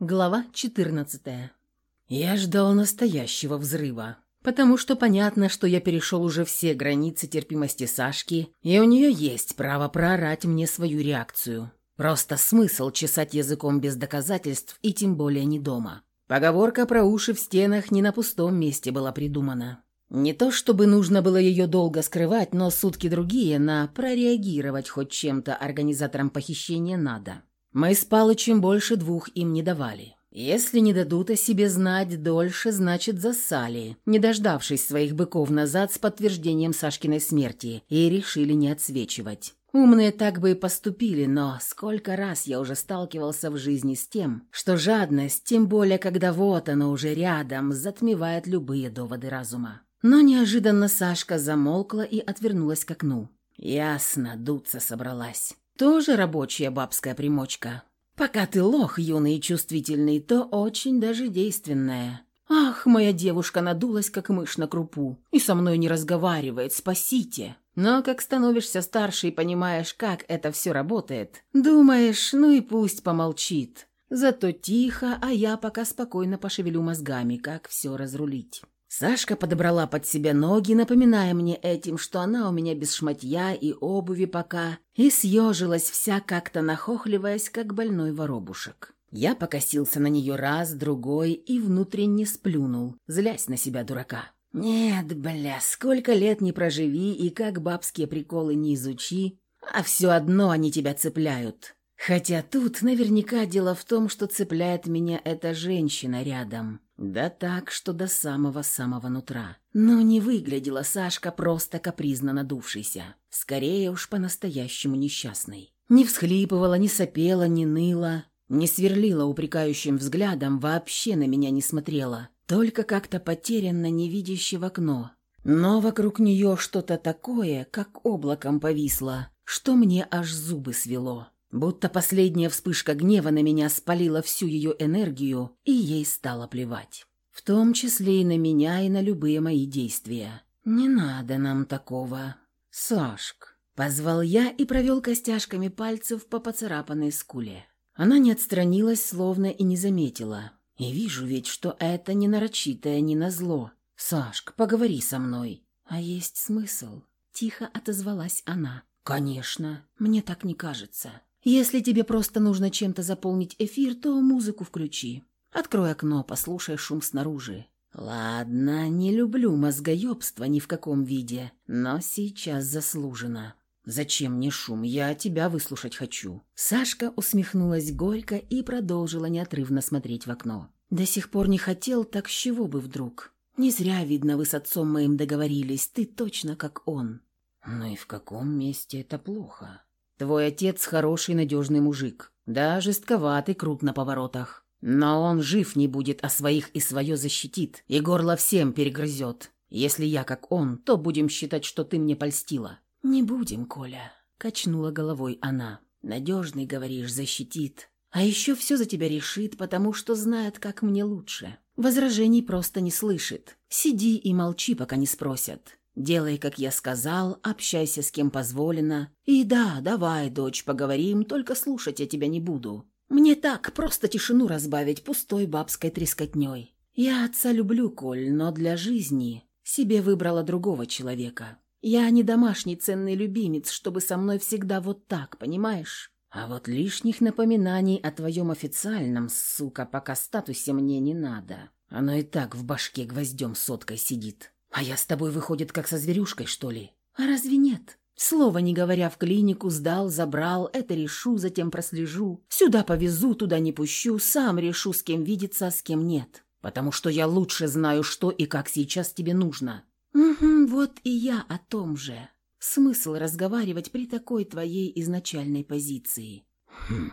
Глава 14. Я ждал настоящего взрыва, потому что понятно, что я перешел уже все границы терпимости Сашки, и у нее есть право проорать мне свою реакцию. Просто смысл чесать языком без доказательств и тем более не дома. Поговорка про уши в стенах не на пустом месте была придумана. Не то чтобы нужно было ее долго скрывать, но сутки другие на прореагировать хоть чем-то организаторам похищения надо. Мы с Палычем больше двух им не давали. Если не дадут о себе знать дольше, значит засали, не дождавшись своих быков назад с подтверждением Сашкиной смерти, и решили не отсвечивать. Умные так бы и поступили, но сколько раз я уже сталкивался в жизни с тем, что жадность, тем более когда вот она уже рядом, затмевает любые доводы разума. Но неожиданно Сашка замолкла и отвернулась к окну. Ясно, дуться собралась. Тоже рабочая бабская примочка. Пока ты лох юный и чувствительный, то очень даже действенная. Ах, моя девушка надулась, как мышь на крупу, и со мной не разговаривает, спасите. Но как становишься старше и понимаешь, как это все работает, думаешь, ну и пусть помолчит. Зато тихо, а я пока спокойно пошевелю мозгами, как все разрулить. Сашка подобрала под себя ноги, напоминая мне этим, что она у меня без шматья и обуви пока, и съежилась вся как-то нахохливаясь, как больной воробушек. Я покосился на нее раз, другой и внутренне сплюнул, злясь на себя дурака. «Нет, бля, сколько лет не проживи и как бабские приколы не изучи, а все одно они тебя цепляют. Хотя тут наверняка дело в том, что цепляет меня эта женщина рядом. Да так, что до самого-самого нутра. Но не выглядела Сашка просто капризно надувшейся. Скорее уж по-настоящему несчастной. Не всхлипывала, не сопела, не ныла, не сверлила упрекающим взглядом, вообще на меня не смотрела. Только как-то потерянно невидяще в окно. Но вокруг нее что-то такое, как облаком повисло, что мне аж зубы свело. Будто последняя вспышка гнева на меня спалила всю ее энергию, и ей стало плевать. В том числе и на меня, и на любые мои действия. «Не надо нам такого, Сашк», — позвал я и провел костяшками пальцев по поцарапанной скуле. Она не отстранилась, словно и не заметила. И вижу ведь, что это не нарочитое, не назло. «Сашк, поговори со мной». «А есть смысл?» — тихо отозвалась она. «Конечно, мне так не кажется. Если тебе просто нужно чем-то заполнить эфир, то музыку включи. Открой окно, послушай шум снаружи. Ладно, не люблю мозгоебство ни в каком виде, но сейчас заслужено. Зачем мне шум? Я тебя выслушать хочу. Сашка усмехнулась горько и продолжила неотрывно смотреть в окно. До сих пор не хотел, так с чего бы вдруг? Не зря, видно, вы с отцом моим договорились, ты точно как он. Ну и в каком месте это плохо? Твой отец хороший надежный мужик, да, жестковатый круг на поворотах. Но он жив не будет, а своих и свое защитит, и горло всем перегрызет. Если я как он, то будем считать, что ты мне польстила». «Не будем, Коля», — качнула головой она. «Надежный, говоришь, защитит. А еще все за тебя решит, потому что знает, как мне лучше. Возражений просто не слышит. Сиди и молчи, пока не спросят. Делай, как я сказал, общайся с кем позволено. И да, давай, дочь, поговорим, только слушать я тебя не буду. Мне так, просто тишину разбавить пустой бабской трескотней. Я отца люблю, Коль, но для жизни себе выбрала другого человека. Я не домашний ценный любимец, чтобы со мной всегда вот так, понимаешь? А вот лишних напоминаний о твоем официальном, сука, пока статусе мне не надо. Оно и так в башке гвоздем соткой сидит. А я с тобой, выходит, как со зверюшкой, что ли? А разве нет? Слово не говоря в клинику, сдал, забрал, это решу, затем прослежу. Сюда повезу, туда не пущу, сам решу, с кем видеться, а с кем нет. Потому что я лучше знаю, что и как сейчас тебе нужно. Угу, вот и я о том же. Смысл разговаривать при такой твоей изначальной позиции. Хм,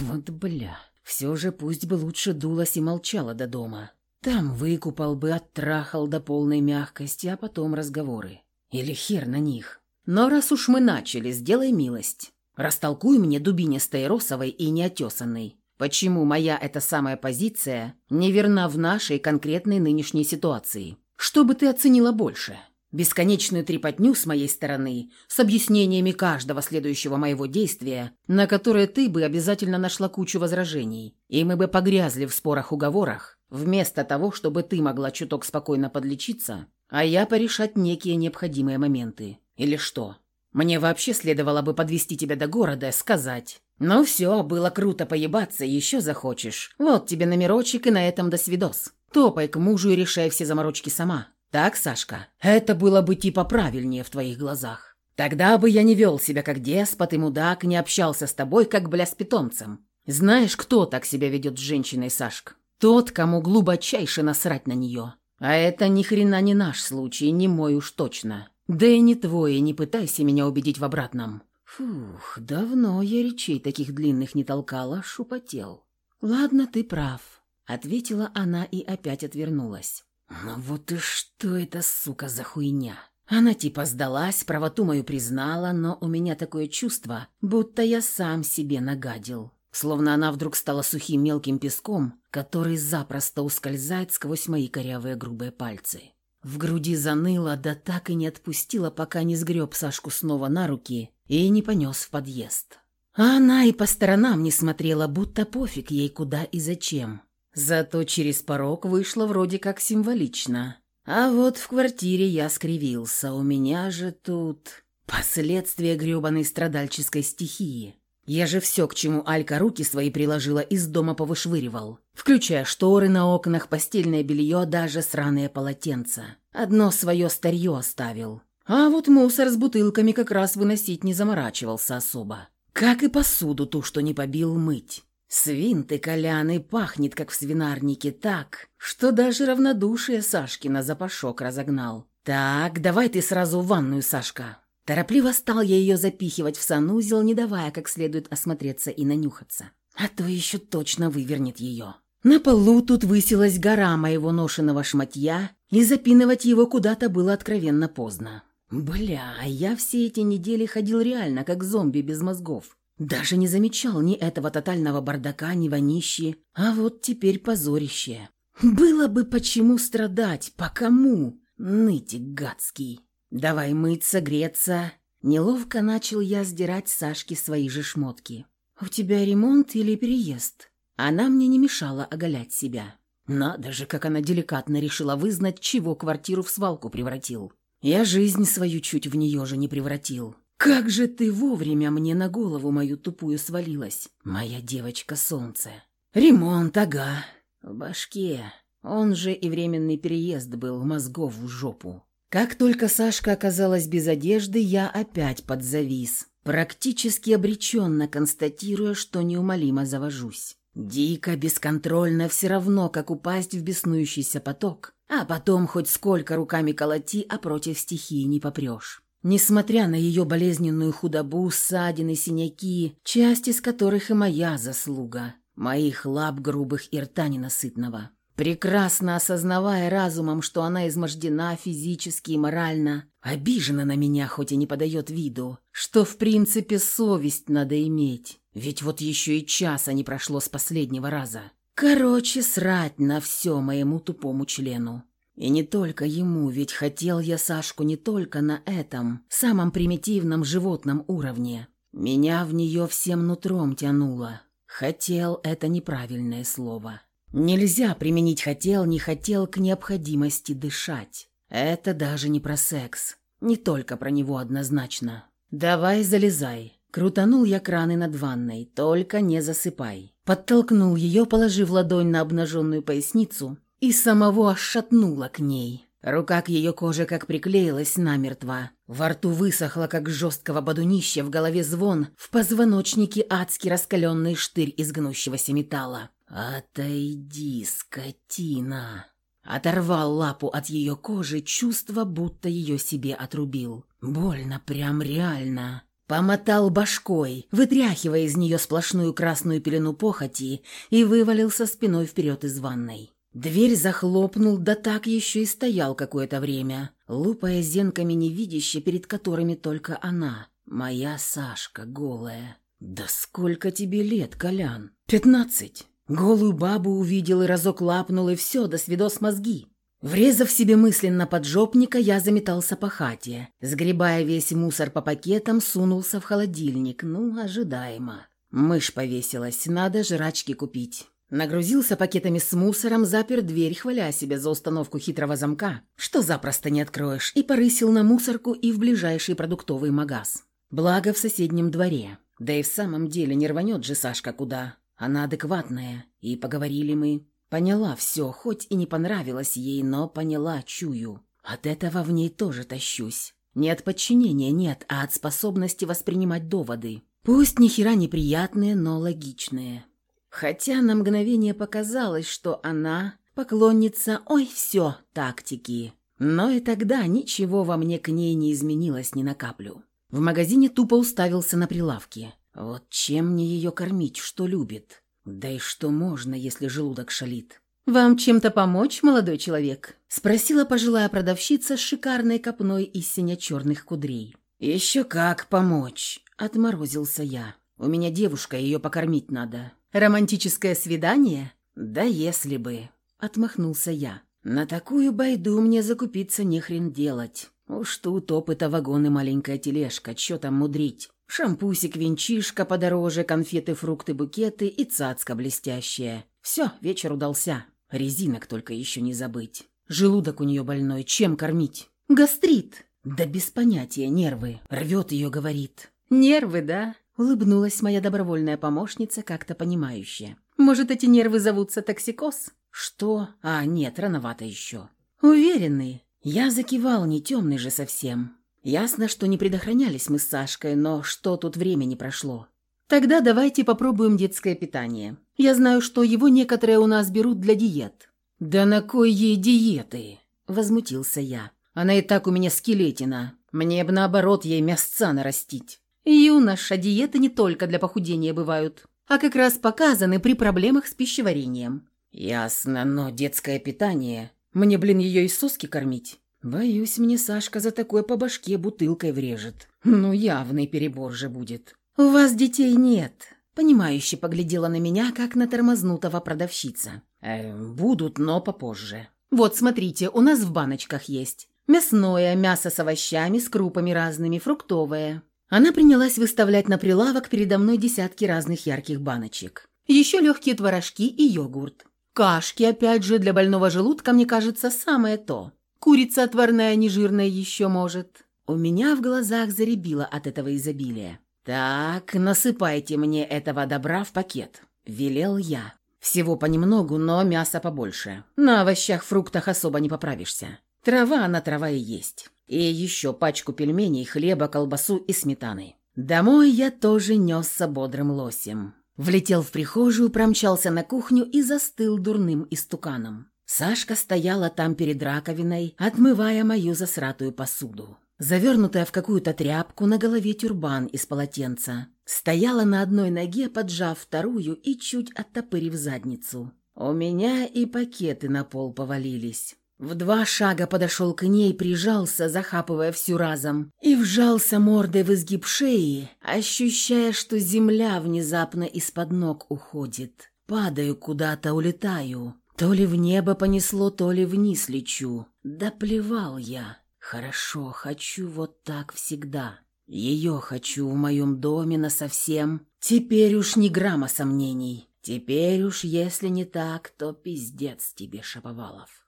вот бля. Все же пусть бы лучше дулась и молчала до дома. Там выкупал бы, оттрахал до полной мягкости, а потом разговоры. Или хер на них. Но раз уж мы начали, сделай милость. Растолкуй мне дубинистой росовой и неотесанной. Почему моя эта самая позиция неверна в нашей конкретной нынешней ситуации? Что бы ты оценила больше? Бесконечную трепотню с моей стороны, с объяснениями каждого следующего моего действия, на которое ты бы обязательно нашла кучу возражений, и мы бы погрязли в спорах-уговорах, вместо того, чтобы ты могла чуток спокойно подлечиться, а я порешать некие необходимые моменты. Или что? Мне вообще следовало бы подвести тебя до города, сказать. Ну все, было круто поебаться, еще захочешь. Вот тебе номерочек и на этом до свидос. Топай к мужу и решай все заморочки сама. Так, Сашка, это было бы типа правильнее в твоих глазах. Тогда бы я не вел себя как деспот и мудак, не общался с тобой, как бля с питомцем. Знаешь, кто так себя ведет с женщиной, Сашка? Тот, кому глубочайше насрать на нее. А это ни хрена не наш случай, не мой уж точно. Да и не твой, не пытайся меня убедить в обратном. Фух, давно я речей таких длинных не толкала, шупотел. Ладно, ты прав, ответила она и опять отвернулась. «Ну вот и что это, сука, за хуйня?» Она типа сдалась, правоту мою признала, но у меня такое чувство, будто я сам себе нагадил. Словно она вдруг стала сухим мелким песком, который запросто ускользает сквозь мои корявые грубые пальцы. В груди заныло, да так и не отпустила, пока не сгреб Сашку снова на руки и не понес в подъезд. А она и по сторонам не смотрела, будто пофиг ей куда и зачем. Зато через порог вышло вроде как символично. А вот в квартире я скривился, у меня же тут последствия грёбаной страдальческой стихии. Я же все, к чему Алька руки свои приложила, из дома повышвыривал. Включая шторы на окнах, постельное белье, даже сраные полотенца. Одно свое старье оставил. А вот мусор с бутылками как раз выносить не заморачивался особо. Как и посуду ту, что не побил, мыть. Свин ты, Колян, и пахнет, как в свинарнике, так, что даже равнодушие Сашкина запашок разогнал. «Так, давай ты сразу в ванную, Сашка». Торопливо стал я ее запихивать в санузел, не давая как следует осмотреться и нанюхаться. А то еще точно вывернет ее. На полу тут высилась гора моего ношеного шматья, и запинывать его куда-то было откровенно поздно. Бля, я все эти недели ходил реально, как зомби без мозгов. Даже не замечал ни этого тотального бардака, ни вонищи. А вот теперь позорище. Было бы почему страдать, по кому? Нытик гадский. Давай мыться, греться. Неловко начал я сдирать с Сашки свои же шмотки. «У тебя ремонт или переезд?» Она мне не мешала оголять себя. Надо же, как она деликатно решила вызнать, чего квартиру в свалку превратил. Я жизнь свою чуть в нее же не превратил. «Как же ты вовремя мне на голову мою тупую свалилась, моя девочка-солнце!» «Ремонт, ага, в башке. Он же и временный переезд был, мозгов в жопу. Как только Сашка оказалась без одежды, я опять подзавис, практически обреченно констатируя, что неумолимо завожусь. Дико, бесконтрольно, все равно, как упасть в беснующийся поток, а потом хоть сколько руками колоти, а против стихии не попрешь. Несмотря на ее болезненную худобу, ссадины, синяки, часть из которых и моя заслуга, моих лап грубых и рта ненасытного. Прекрасно осознавая разумом, что она измождена физически и морально, обижена на меня, хоть и не подает виду, что в принципе совесть надо иметь, ведь вот еще и часа не прошло с последнего раза. Короче, срать на все моему тупому члену. И не только ему, ведь хотел я Сашку не только на этом, самом примитивном животном уровне. Меня в нее всем нутром тянуло. Хотел – это неправильное слово. Нельзя применить «хотел», «не хотел» к необходимости дышать. Это даже не про секс. Не только про него однозначно. «Давай залезай». Крутанул я краны над ванной, только не засыпай. Подтолкнул ее, положив ладонь на обнаженную поясницу, и самого ошатнуло к ней. Рука к ее коже как приклеилась намертво. Во рту высохло, как жесткого бодунища, в голове звон, в позвоночнике адски раскаленный штырь из гнущегося металла. «Отойди, скотина!» Оторвал лапу от ее кожи, чувство, будто ее себе отрубил. Больно, прям реально. Помотал башкой, вытряхивая из нее сплошную красную пелену похоти, и вывалился спиной вперед из ванной. Дверь захлопнул, да так еще и стоял какое-то время, лупая зенками невидяще, перед которыми только она, моя Сашка, голая. «Да сколько тебе лет, Колян?» «Пятнадцать». Голую бабу увидел и разок лапнул, и все, до свидос мозги. Врезав себе мысленно поджопника, я заметался по хате. Сгребая весь мусор по пакетам, сунулся в холодильник. Ну, ожидаемо. Мышь повесилась, надо жрачки купить. Нагрузился пакетами с мусором, запер дверь, хваля себя за установку хитрого замка, что запросто не откроешь, и порысил на мусорку и в ближайший продуктовый магаз. Благо в соседнем дворе. Да и в самом деле не рванет же Сашка куда. Она адекватная. И поговорили мы. Поняла все, хоть и не понравилось ей, но поняла, чую. От этого в ней тоже тащусь. Не от подчинения, нет, а от способности воспринимать доводы. Пусть ни хера неприятные, но логичные. Хотя на мгновение показалось, что она поклонница «Ой, все» тактики. Но и тогда ничего во мне к ней не изменилось ни на каплю. В магазине тупо уставился на прилавки. Вот чем мне ее кормить, что любит? Да и что можно, если желудок шалит? «Вам чем-то помочь, молодой человек?» – спросила пожилая продавщица с шикарной копной из сине-черных кудрей. «Еще как помочь!» – отморозился я. «У меня девушка, ее покормить надо. Романтическое свидание? Да если бы, отмахнулся я. На такую байду мне закупиться не хрен делать. Уж тут опыта вагон и маленькая тележка, чё там мудрить. Шампусик, венчишка подороже, конфеты, фрукты, букеты и цацка блестящая. Все, вечер удался. Резинок только еще не забыть. Желудок у нее больной, чем кормить? Гастрит. Да без понятия, нервы. Рвет ее, говорит. Нервы, да? Улыбнулась моя добровольная помощница, как-то понимающая. «Может, эти нервы зовутся токсикоз?» «Что? А, нет, рановато еще». «Уверенный». Я закивал, не темный же совсем. Ясно, что не предохранялись мы с Сашкой, но что тут времени прошло. Тогда давайте попробуем детское питание. Я знаю, что его некоторые у нас берут для диет». «Да на кой ей диеты?» – возмутился я. «Она и так у меня скелетина. Мне бы наоборот ей мясца нарастить». Юноша, диеты не только для похудения бывают, а как раз показаны при проблемах с пищеварением. Ясно, но детское питание... Мне, блин, ее из соски кормить? Боюсь, мне Сашка за такое по башке бутылкой врежет. Ну, явный перебор же будет. У вас детей нет. Понимающе поглядела на меня, как на тормознутого продавщица. Э, будут, но попозже. Вот, смотрите, у нас в баночках есть. Мясное, мясо с овощами, с крупами разными, фруктовое. Она принялась выставлять на прилавок передо мной десятки разных ярких баночек. Еще легкие творожки и йогурт. Кашки, опять же, для больного желудка, мне кажется, самое то. Курица отварная, нежирная еще может. У меня в глазах заребило от этого изобилия. «Так, насыпайте мне этого добра в пакет», – велел я. «Всего понемногу, но мяса побольше. На овощах, фруктах особо не поправишься. Трава, она трава и есть. И еще пачку пельменей, хлеба, колбасу и сметаны. Домой я тоже несся бодрым лосем. Влетел в прихожую, промчался на кухню и застыл дурным истуканом. Сашка стояла там перед раковиной, отмывая мою засратую посуду. Завернутая в какую-то тряпку, на голове тюрбан из полотенца. Стояла на одной ноге, поджав вторую и чуть оттопырив задницу. У меня и пакеты на пол повалились. В два шага подошел к ней, прижался, захапывая всю разом, и вжался мордой в изгиб шеи, ощущая, что земля внезапно из-под ног уходит. Падаю куда-то, улетаю. То ли в небо понесло, то ли вниз лечу. Да плевал я. Хорошо, хочу вот так всегда. Ее хочу в моем доме насовсем. Теперь уж ни грамма сомнений. Теперь уж, если не так, то пиздец тебе, Шаповалов.